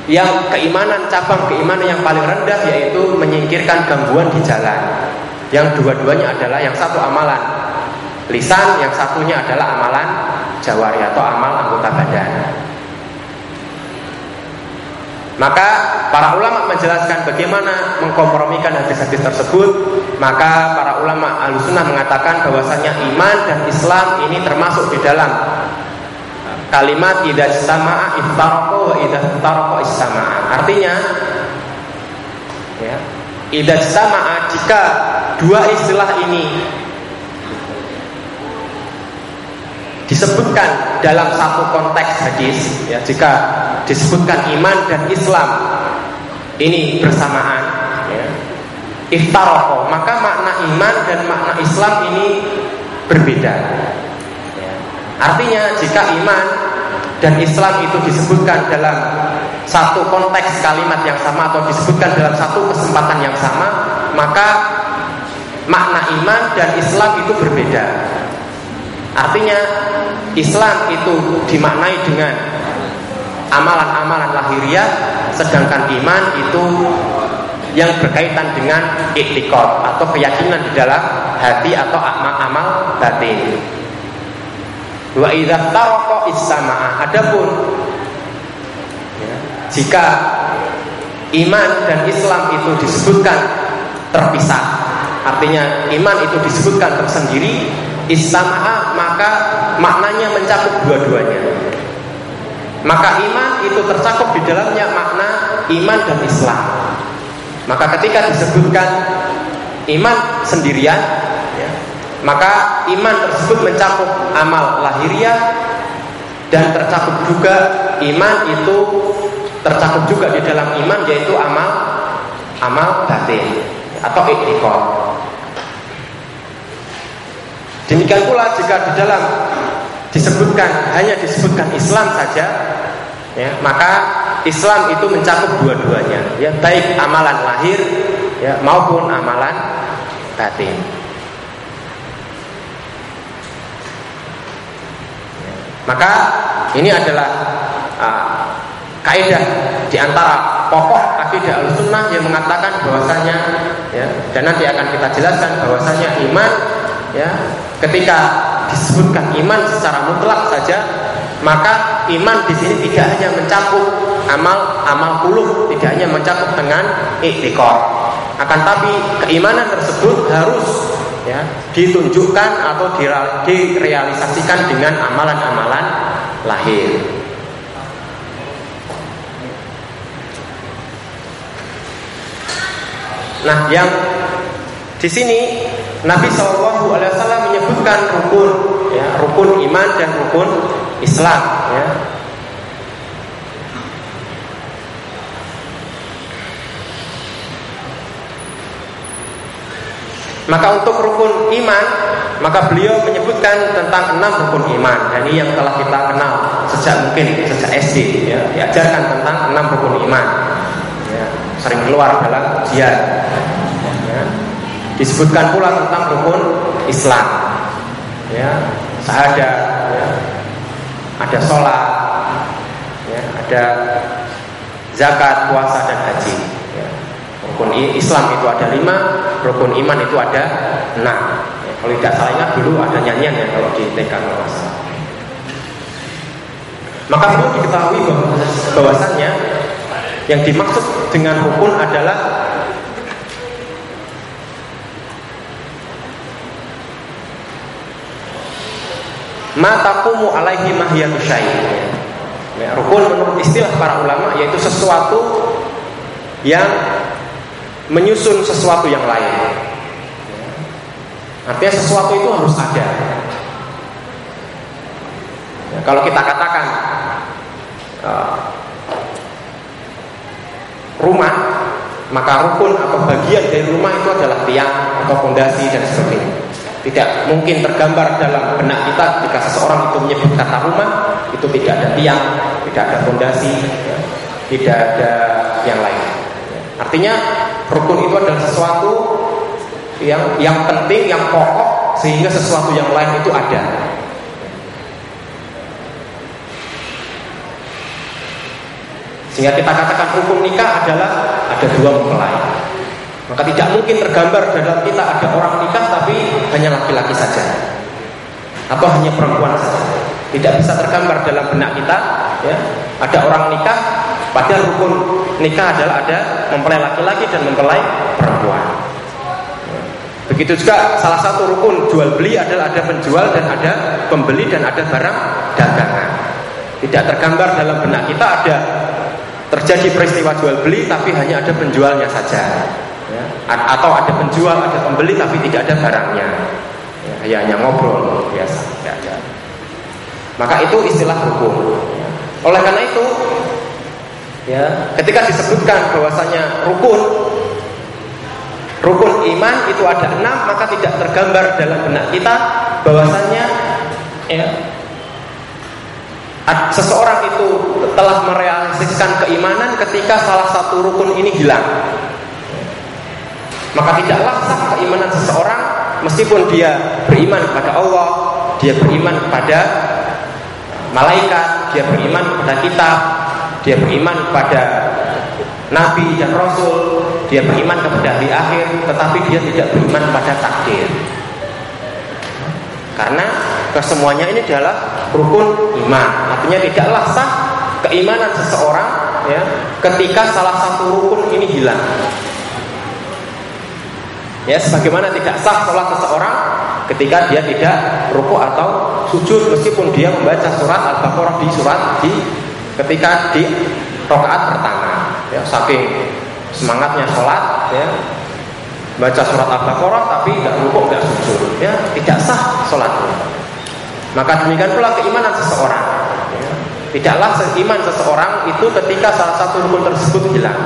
yang keimanan cabang keimanan yang paling rendah yaitu menyingkirkan gangguan di jalan. Yang dua-duanya adalah yang satu amalan lisan, yang satunya adalah amalan jawari atau amal anggota badan. Maka para ulama menjelaskan bagaimana mengkompromikan hadis-hadis tersebut. Maka para ulama alusunah mengatakan bahwasanya iman dan Islam ini termasuk di dalam kalimat idza sama'a iftaraqu wa idza iftaraqu istama'a. Artinya ya, idza sama'a jika dua istilah ini disebutkan dalam satu konteks hadis ya jika disebutkan iman dan Islam ini bersamaan ya, iftaroko maka makna iman dan makna Islam ini berbeda. Artinya jika iman dan Islam itu disebutkan dalam satu konteks kalimat yang sama atau disebutkan dalam satu kesempatan yang sama maka makna iman dan Islam itu berbeda Artinya Islam itu dimaknai dengan amalan-amalan lahiriah sedangkan iman itu yang berkaitan dengan iktikad atau keyakinan di dalam hati atau amal-amal batin. Wa idza taraqa istama'a. Adapun ya, jika iman dan Islam itu disebutkan terpisah, artinya iman itu disebutkan tersendiri, istama'a maka maknanya mencakup dua-duanya. Maka iman itu tercakup di dalamnya makna iman dan Islam. Maka ketika disebutkan iman sendirian, maka iman tersebut mencakup amal lahiriah dan tercakup juga iman itu tercakup juga di dalam iman yaitu amal amal batin atau iktikad. Demikian pula jika di dalam disebutkan hanya disebutkan Islam saja, ya, maka Islam itu mencakup dua-duanya, ya baik amalan lahir ya maupun amalan batin. Maka ini adalah uh, kaidah di antara pokok akidah al-sunnah yang mengatakan bahwasanya ya, dan nanti akan kita jelaskan bahwasanya iman ya ketika disebutkan iman secara mutlak saja maka iman di sini tidak hanya mencakup amal amal puluh tidak hanya mencakup dengan iktikad akan tapi keimanan tersebut harus ya ditunjukkan atau direalisasikan dengan amalan-amalan lahir Nah, yang di sini Nabi Shallallahu Alaihi Wasallam menyebutkan rukun, ya, rukun iman dan rukun Islam. Ya. Maka untuk rukun iman, maka beliau menyebutkan tentang enam rukun iman. Dan ini yang telah kita kenal sejak mungkin sejak SD, ya, diajarkan tentang enam rukun iman. Ya, sering keluar dalam ujian. Ya. Disebutkan pula tentang rukun Islam. Ya, ada, ya, ada sholat, ya, ada zakat, puasa dan haji. Rukun Islam itu ada lima, rukun iman itu ada enam. Ya, kalau tidak salah ingat dulu ada nyanyian ya kalau di TK Maka perlu diketahui bahwasannya yang dimaksud dengan rukun adalah matakumu alaihi mahiyatu Ya, rukun menurut istilah para ulama yaitu sesuatu yang menyusun sesuatu yang lain. Artinya sesuatu itu harus ada. Ya, kalau kita katakan uh, rumah, maka rukun atau bagian dari rumah itu adalah tiang atau fondasi dan sebagainya. Tidak mungkin tergambar dalam benak kita jika seseorang itu menyebut kata rumah, itu tidak ada tiang, tidak ada fondasi, ya, tidak ada yang lain. Artinya rukun itu adalah sesuatu yang yang penting, yang pokok sehingga sesuatu yang lain itu ada. Sehingga kita katakan rukun nikah adalah ada dua mempelai. Maka tidak mungkin tergambar dalam kita ada orang nikah tapi hanya laki-laki saja. Atau hanya perempuan saja. Tidak bisa tergambar dalam benak kita ya. Ada orang nikah Padahal rukun nikah adalah ada mempelai laki-laki dan mempelai perempuan. Begitu juga salah satu rukun jual beli adalah ada penjual dan ada pembeli dan ada barang dagangan. Tidak tergambar dalam benak kita ada terjadi peristiwa jual beli tapi hanya ada penjualnya saja. Ya. Atau ada penjual, ada pembeli tapi tidak ada barangnya. Ya, hanya ngobrol biasa. Ya, ya. Maka itu istilah rukun. Oleh karena itu Ya, ketika disebutkan bahwasanya rukun rukun iman itu ada enam maka tidak tergambar dalam benak kita bahwasanya ya seseorang itu telah merealisasikan keimanan ketika salah satu rukun ini hilang. Maka tidaklah sah keimanan seseorang meskipun dia beriman kepada Allah, dia beriman kepada malaikat, dia beriman kepada kitab, dia beriman kepada Nabi dan Rasul, dia beriman kepada hari akhir, tetapi dia tidak beriman pada takdir. Karena kesemuanya ini adalah rukun iman. Artinya tidaklah sah keimanan seseorang ya ketika salah satu rukun ini hilang. Ya, sebagaimana tidak sah sholat seseorang ketika dia tidak ruku atau sujud meskipun dia membaca surat Al-Baqarah di surat di ketika di rokaat pertama ya saking semangatnya sholat ya baca surat al-baqarah tapi nggak rukuk nggak sujud ya tidak sah sholatnya maka demikian pula keimanan seseorang ya. tidaklah seiman seseorang itu ketika salah satu rukun tersebut hilang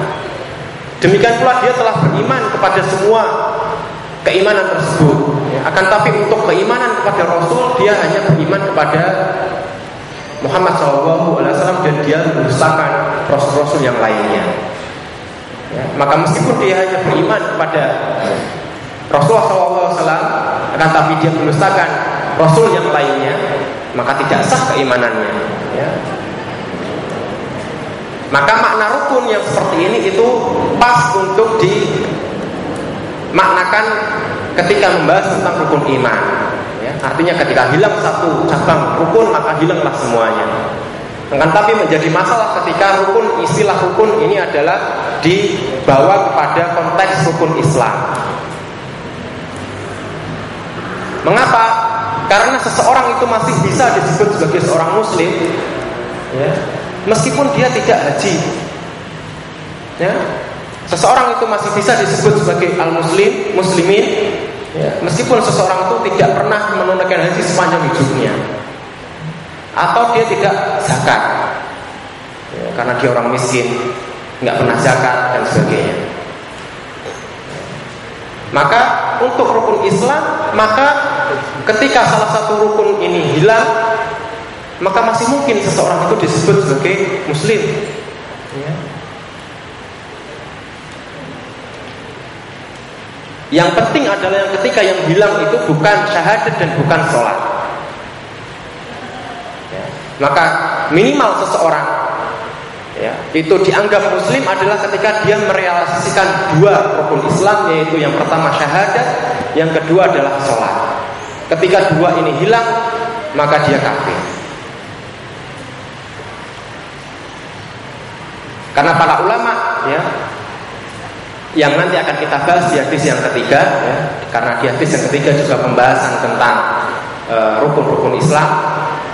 demikian pula dia telah beriman kepada semua keimanan tersebut ya. akan tapi untuk keimanan kepada Rasul dia hanya beriman kepada Muhammad SAW dan dia mendustakan rasul-rasul yang lainnya. Ya, maka meskipun dia hanya beriman kepada Rasulullah SAW, akan tapi dia mendustakan rasul yang lainnya, maka tidak sah keimanannya. Ya. Maka makna rukun yang seperti ini itu pas untuk dimaknakan ketika membahas tentang rukun iman. Artinya ketika hilang satu cabang rukun maka hilanglah semuanya. Akan tapi menjadi masalah ketika rukun istilah rukun ini adalah dibawa kepada konteks rukun Islam. Mengapa? Karena seseorang itu masih bisa disebut sebagai seorang muslim ya, meskipun dia tidak haji. Ya, seseorang itu masih bisa disebut sebagai al-muslim, muslimin Ya, meskipun seseorang itu tidak pernah menunaikan haji sepanjang hidupnya, atau dia tidak zakat, ya, karena dia orang miskin, nggak pernah zakat dan sebagainya. Maka untuk rukun Islam, maka ketika salah satu rukun ini hilang, maka masih mungkin seseorang itu disebut sebagai muslim. Ya. Yang penting adalah yang ketika yang hilang itu bukan syahadat dan bukan sholat. Ya. Maka minimal seseorang ya, itu dianggap muslim adalah ketika dia merealisasikan dua rukun Islam yaitu yang pertama syahadat, yang kedua adalah sholat. Ketika dua ini hilang, maka dia kafir. Karena para ulama ya yang nanti akan kita bahas di hadis yang ketiga ya, karena di hadis yang ketiga juga pembahasan tentang eh, rukun-rukun uh, Islam.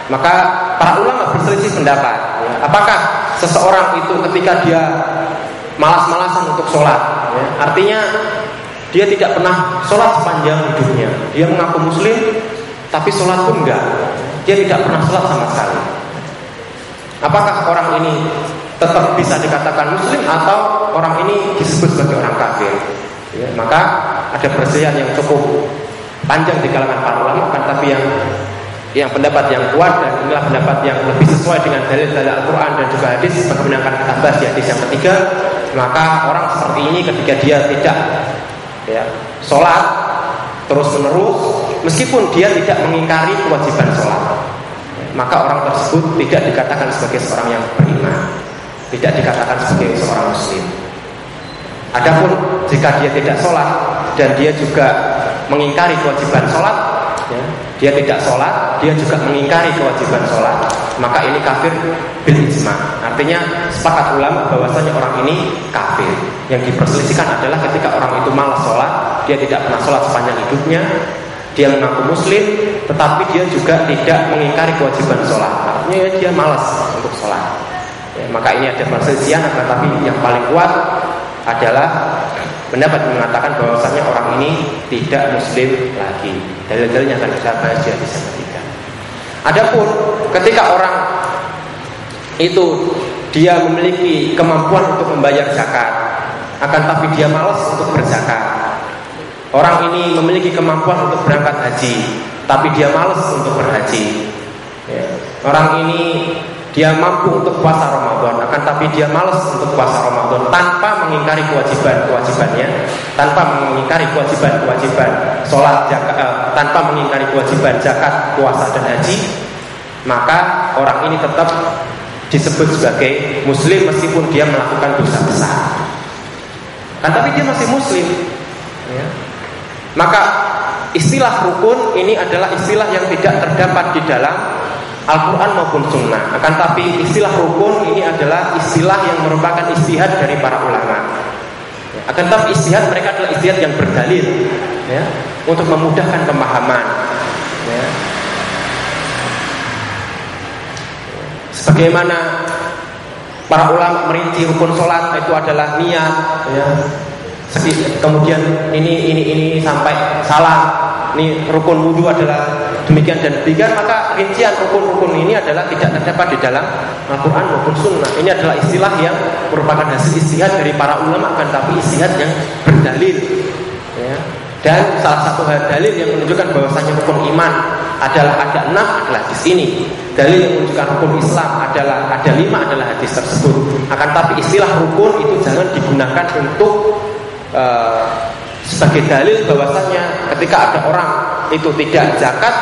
Maka para ulama berselisih pendapat ya, apakah seseorang itu ketika dia malas-malasan untuk sholat ya, artinya dia tidak pernah sholat sepanjang hidupnya. Dia mengaku muslim tapi sholat pun enggak. Dia tidak pernah sholat sama sekali. Apakah orang ini tetap bisa dikatakan muslim atau orang ini disebut sebagai orang kafir. Ya, maka ada perselisihan yang cukup panjang di kalangan para ulama kan tapi yang yang pendapat yang kuat dan inilah pendapat yang lebih sesuai dengan dalil-dalil Al-Quran dan juga hadis sebagaimana akan kita bahas di hadis yang ketiga. Maka orang seperti ini ketika dia tidak ya, sholat terus menerus meskipun dia tidak mengingkari kewajiban sholat maka orang tersebut tidak dikatakan sebagai seorang yang beriman tidak dikatakan sebagai seorang muslim adapun jika dia tidak sholat dan dia juga mengingkari kewajiban sholat ya, dia tidak sholat, dia juga mengingkari kewajiban sholat, maka ini kafir bil ijma. Artinya sepakat ulama bahwasanya orang ini kafir. Yang diperselisihkan adalah ketika orang itu malas sholat, dia tidak pernah sholat sepanjang hidupnya, dia mengaku muslim, tetapi dia juga tidak mengingkari kewajiban sholat. Artinya ya, dia malas untuk sholat. Ya, maka ini ada perselisihan, tetapi yang paling kuat adalah pendapat mengatakan bahwasanya orang ini tidak muslim lagi. Dalil-dalilnya akan kita bahas di hadis ketiga. Adapun ketika orang itu dia memiliki kemampuan untuk membayar zakat, akan tapi dia malas untuk berzakat. Orang ini memiliki kemampuan untuk berangkat haji, tapi dia malas untuk berhaji. Ya. Orang ini dia mampu untuk puasa Ramadan, akan tapi dia malas untuk puasa Ramadan tanpa mengingkari kewajiban-kewajibannya, tanpa mengingkari kewajiban-kewajiban sholat, zakat, eh, tanpa mengingkari kewajiban zakat, puasa dan haji, maka orang ini tetap disebut sebagai muslim meskipun dia melakukan dosa besar. Kan tapi dia masih muslim. Ya. Maka istilah rukun ini adalah istilah yang tidak terdapat di dalam Al-Quran maupun Sunnah. Akan tapi istilah rukun ini adalah istilah yang merupakan istihad dari para ulama. Akan tapi istihad mereka adalah istihad yang berdalil, ya, untuk memudahkan pemahaman. Ya. Sebagaimana para ulama merinci rukun sholat itu adalah niat, ya. Kemudian ini ini ini sampai salam, ini rukun wudhu adalah demikian dan demikian maka rincian rukun-rukun ini adalah tidak terdapat di dalam Al-Quran maupun Sunnah. Ini adalah istilah yang merupakan hasil istihad dari para ulama kan tapi istihad yang berdalil. Ya. dan salah satu hal dalil yang menunjukkan bahwasanya rukun iman adalah ada enam adalah di sini dalil yang menunjukkan rukun Islam adalah ada lima adalah hadis tersebut. Akan tapi istilah rukun itu jangan digunakan untuk uh, sebagai dalil bahwasanya ketika ada orang itu tidak zakat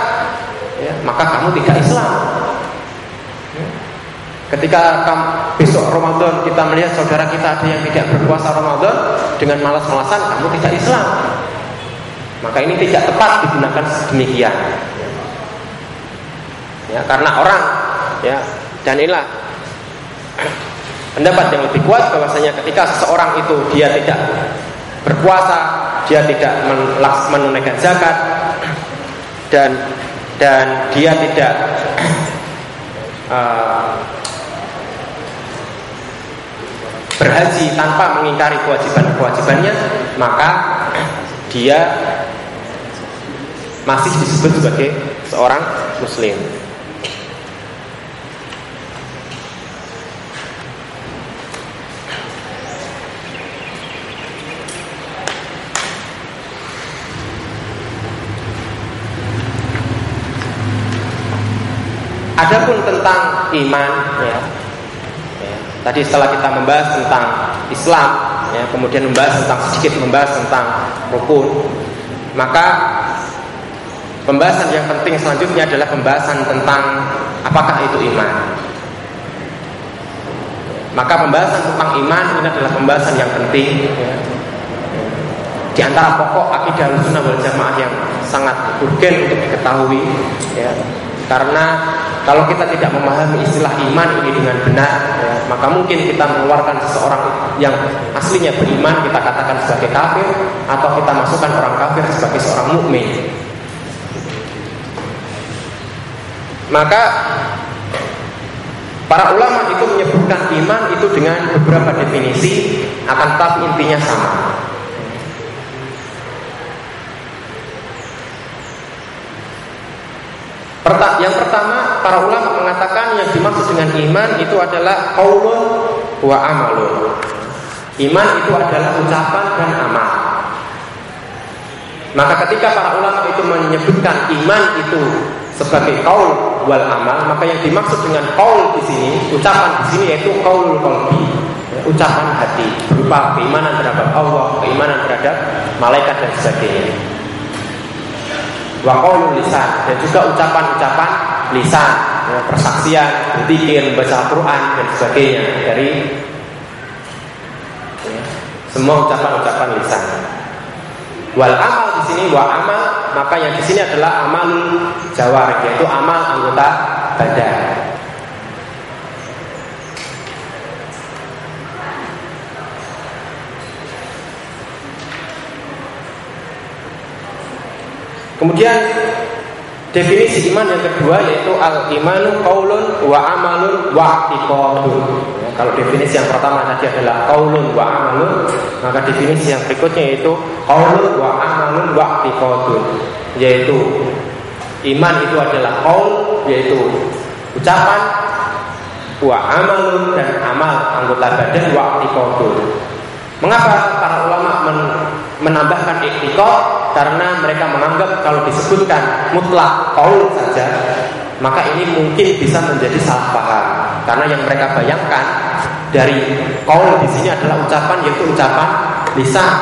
ya, maka kamu tidak Islam. Ya. Ketika kamu, besok Ramadan kita melihat saudara kita ada yang tidak berpuasa Ramadan dengan malas-malasan, kamu tidak Islam. Maka ini tidak tepat digunakan demikian. Ya, karena orang ya dan inilah pendapat yang lebih kuat bahwasanya ketika seseorang itu dia tidak berpuasa, dia tidak menunaikan zakat dan dan dia tidak uh, berhaji tanpa mengingkari kewajiban-kewajibannya, maka dia masih disebut sebagai seorang muslim. Adapun tentang iman ya, ya, tadi setelah kita membahas tentang Islam ya, kemudian membahas tentang sedikit membahas tentang rukun maka pembahasan yang penting selanjutnya adalah pembahasan tentang apakah itu iman maka pembahasan tentang iman ini adalah pembahasan yang penting ya. Di antara pokok akidah sunnah wal jamaah yang sangat urgen untuk diketahui ya. Karena kalau kita tidak memahami istilah iman ini dengan benar ya, Maka mungkin kita mengeluarkan seseorang yang aslinya beriman Kita katakan sebagai kafir Atau kita masukkan orang kafir sebagai seorang mukmin. Maka Para ulama itu menyebutkan iman itu dengan beberapa definisi, akan tetap intinya sama. Yang pertama, para ulama mengatakan yang dimaksud dengan iman itu adalah qaulun wa amalun. Iman itu adalah ucapan dan amal. Maka ketika para ulama itu menyebutkan iman itu sebagai kaul wal amal, maka yang dimaksud dengan kaul di sini, ucapan di sini yaitu kaul qalbi, ucapan hati berupa keimanan terhadap Allah, keimanan terhadap malaikat dan sebagainya. Wa qaulul lisan dan juga ucapan-ucapan lisan, ya, persaksian, berzikir, membaca Al-Qur'an dan sebagainya dari ya, semua ucapan-ucapan lisan. Wal amal di sini wa amal maka yang di sini adalah amal jawar yaitu amal anggota badan. Kemudian Definisi iman yang kedua yaitu al imanu qaulun wa amalun wa i'tiqadun. Ya, kalau definisi yang pertama tadi adalah qaulun wa amalun, maka definisi yang berikutnya yaitu qaulun wa amalun wa i'tiqadun. Yaitu iman itu adalah qaul yaitu ucapan wa amalun dan amal anggota badan wa i'tiqadun. Mengapa para ulama men menambahkan i'tiqad? Karena mereka menganggap kalau disebutkan mutlak kaul saja maka ini mungkin bisa menjadi salah paham. Karena yang mereka bayangkan dari kaul di sini adalah ucapan yaitu ucapan lisan.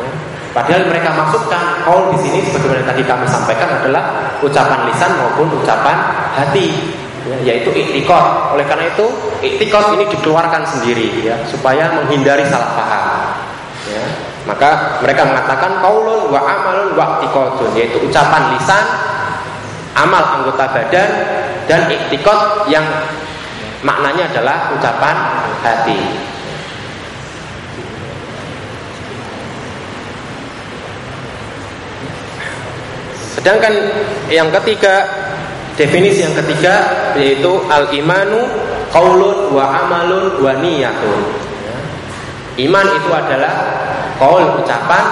Ya. padahal mereka maksudkan kaul di sini sebagaimana tadi kami sampaikan adalah ucapan lisan maupun ucapan hati ya, yaitu iktikot oleh karena itu iktikot ini dikeluarkan sendiri ya supaya menghindari salah paham maka mereka mengatakan kaulun wa amalun wa iktikadun yaitu ucapan lisan, amal anggota badan dan iktikad yang maknanya adalah ucapan hati. Sedangkan yang ketiga definisi yang ketiga yaitu al imanu qaulun wa amalun wa niyatun. Iman itu adalah kaul ucapan,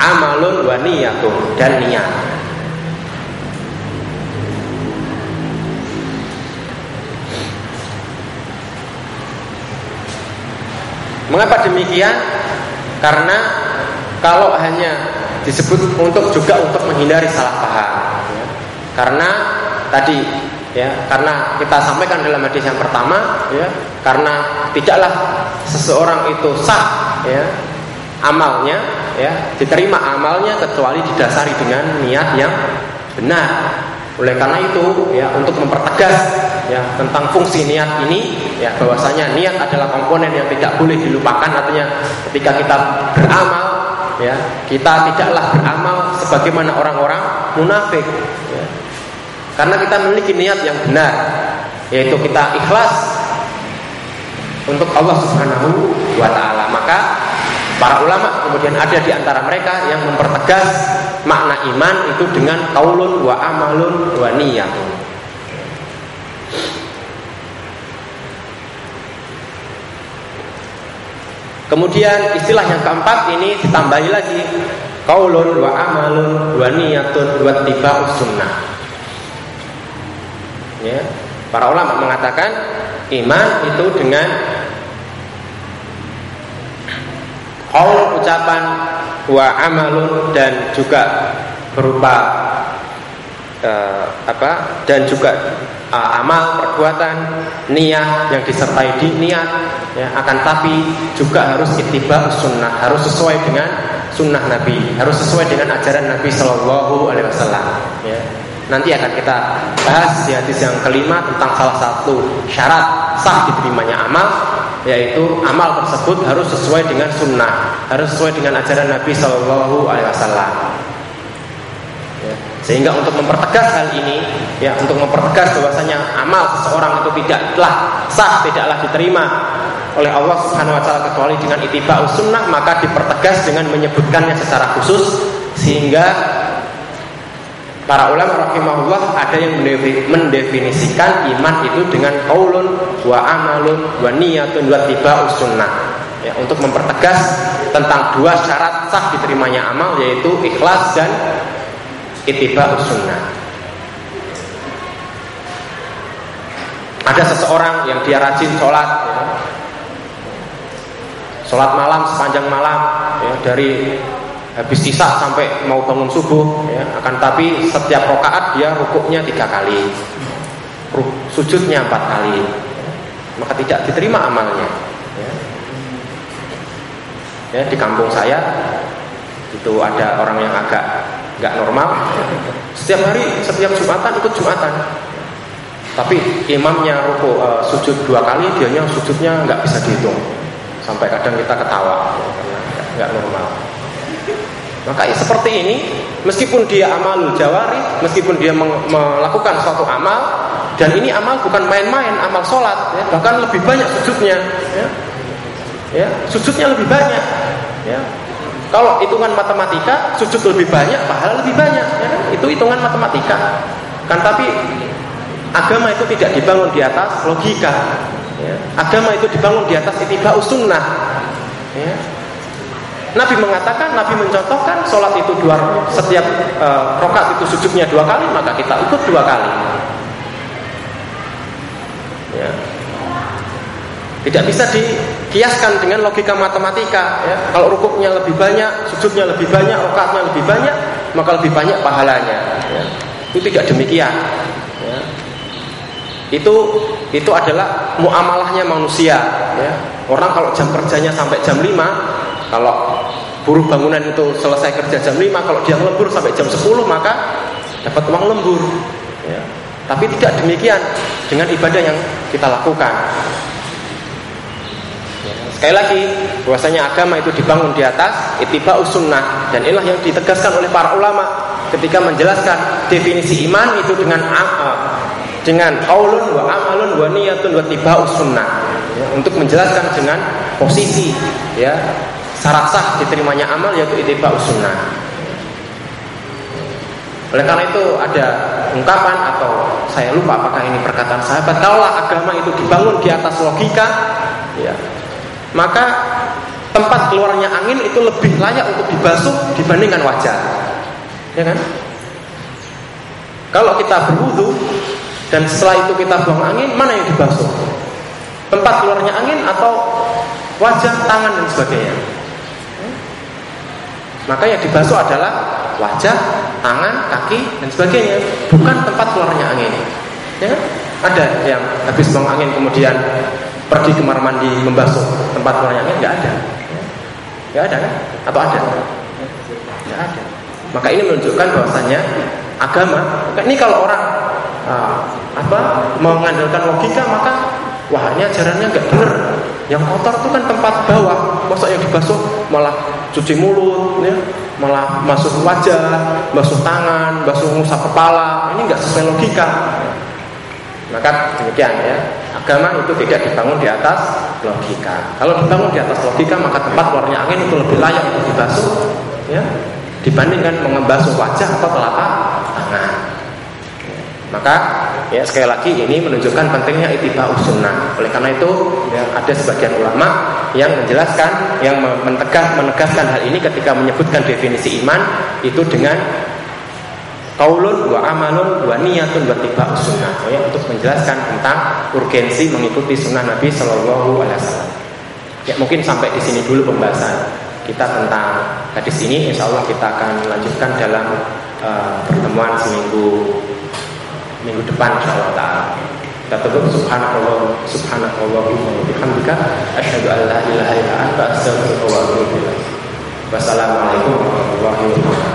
amalun wa niyatun dan niat. Mengapa demikian? Karena kalau hanya disebut untuk juga untuk menghindari salah paham. Ya. Karena tadi ya karena kita sampaikan dalam hadis yang pertama ya karena tidaklah seseorang itu sah ya amalnya ya diterima amalnya kecuali didasari dengan niat yang benar. Oleh karena itu ya untuk mempertegas ya tentang fungsi niat ini ya bahwasanya niat adalah komponen yang tidak boleh dilupakan. Artinya ketika kita beramal ya kita tidaklah beramal sebagaimana orang-orang munafik ya, karena kita memiliki niat yang benar Yaitu kita ikhlas Untuk Allah subhanahu wa ta'ala. Maka para ulama kemudian ada di antara mereka Yang mempertegas makna iman itu dengan kaulun wa amalun wa niyatun. Kemudian istilah yang keempat ini ditambahi lagi Kaulun wa amalun wa niyatun wa tiba'us sunnah. Ya, para ulama mengatakan iman itu dengan qaul ucapan wa amalun dan juga berupa uh, apa dan juga uh, amal perbuatan niat yang disertai di niat ya, akan tapi juga harus ittiba sunnah harus sesuai dengan sunnah Nabi harus sesuai dengan ajaran Nabi Shallallahu Alaihi Wasallam ya. nanti akan kita bahas di hadis yang kelima tentang salah satu syarat sah diterimanya amal yaitu amal tersebut harus sesuai dengan sunnah harus sesuai dengan ajaran Nabi Shallallahu Alaihi Wasallam. Sehingga untuk mempertegas hal ini, ya untuk mempertegas bahwasanya amal seseorang itu tidaklah sah, tidaklah diterima oleh Allah Subhanahu wa taala kecuali dengan itibau sunnah, maka dipertegas dengan menyebutkannya secara khusus sehingga para ulama rahimahullah ada yang mendefinisikan iman itu dengan qaulun wa amalun wa niyatun wa tibau sunnah. Ya, untuk mempertegas tentang dua syarat sah diterimanya amal yaitu ikhlas dan Itiba sunnah Ada seseorang yang dia rajin sholat ya. Sholat malam sepanjang malam ya, Dari habis sisa sampai mau bangun subuh ya. Akan tapi setiap rokaat dia rukuknya tiga kali Sujudnya empat kali Maka tidak diterima amalnya ya. ya Di kampung saya Itu ada orang yang agak nggak normal. Setiap hari, setiap jumatan ikut jumatan. Tapi imamnya ruku uh, sujud dua kali, dianya sujudnya nggak bisa dihitung. Sampai kadang kita ketawa nggak normal. Maka ya, seperti ini, meskipun dia amal jawari, meskipun dia melakukan suatu amal, dan ini amal bukan main-main, amal sholat, ya, bahkan lebih banyak sujudnya, ya, ya sujudnya lebih banyak, ya, kalau hitungan matematika, sujud lebih banyak, pahala lebih banyak. Ya kan? Itu hitungan matematika. Kan tapi agama itu tidak dibangun di atas logika. Ya. Agama itu dibangun di atas itiba sunnah. Ya. Nabi mengatakan, Nabi mencontohkan sholat itu dua setiap uh, rokat itu sujudnya dua kali, maka kita ikut dua kali. Ya. Tidak bisa dikiaskan dengan logika matematika. Ya. Kalau rukuknya lebih banyak, sujudnya lebih banyak, rokatnya lebih banyak, maka lebih banyak pahalanya. Ya. Itu tidak demikian. Ya. Itu itu adalah muamalahnya manusia. Ya. Orang kalau jam kerjanya sampai jam 5 kalau buruh bangunan itu selesai kerja jam 5 kalau dia lembur sampai jam 10 maka dapat uang lembur. Ya. Tapi tidak demikian dengan ibadah yang kita lakukan. Sekali lagi, bahwasanya agama itu dibangun di atas ittiba sunnah dan inilah yang ditegaskan oleh para ulama ketika menjelaskan definisi iman itu dengan dengan qaulun wa amalun wa niyatun wa tibau sunnah ya, untuk menjelaskan dengan posisi ya syarat sah diterimanya amal yaitu ittiba sunnah. Oleh karena itu ada ungkapan atau saya lupa apakah ini perkataan sahabat kalau agama itu dibangun di atas logika ya maka tempat keluarnya angin itu lebih layak untuk dibasuh dibandingkan wajah. Ya kan? Kalau kita berwudu dan setelah itu kita buang angin, mana yang dibasuh? Tempat keluarnya angin atau wajah, tangan dan sebagainya. Maka yang dibasuh adalah wajah, tangan, kaki dan sebagainya, bukan tempat keluarnya angin. Ya, ada yang habis buang angin kemudian pergi kamar mandi membasuh tempat keluarnya nggak ada. Nggak ada kan? Atau ada? Nggak ada. Maka ini menunjukkan bahwasanya agama ini kalau orang uh, apa mengandalkan logika maka wah ini ajarannya nggak benar. Yang kotor itu kan tempat bawah. Masa yang dibasuh malah cuci mulut ya malah masuk wajah basuh tangan basuh ngusap kepala ini nggak sesuai logika maka demikian ya Agama itu tidak dibangun di atas logika. Kalau dibangun di atas logika, maka tempat keluarnya angin itu lebih layak untuk dibasuh, ya, dibandingkan mengembasuh wajah atau telapak tangan. Maka ya sekali lagi ini menunjukkan pentingnya itiba sunnah. Oleh karena itu ya, ada sebagian ulama yang menjelaskan, yang mentegas, menegaskan hal ini ketika menyebutkan definisi iman itu dengan Kaulun wa amalun wa niyatun wa tiba sunnah ya, untuk menjelaskan tentang urgensi mengikuti sunnah Nabi Shallallahu Alaihi Wasallam. Ya mungkin sampai di sini dulu pembahasan kita tentang hadis ini. Insya Allah kita akan lanjutkan dalam uh, pertemuan seminggu minggu depan insyaallah taala. Kita tutup subhanallah subhanallah wa bihamdika asyhadu an la ilaha illa anta astaghfiruka wa atubu ilaik. Wassalamualaikum warahmatullahi wabarakatuh.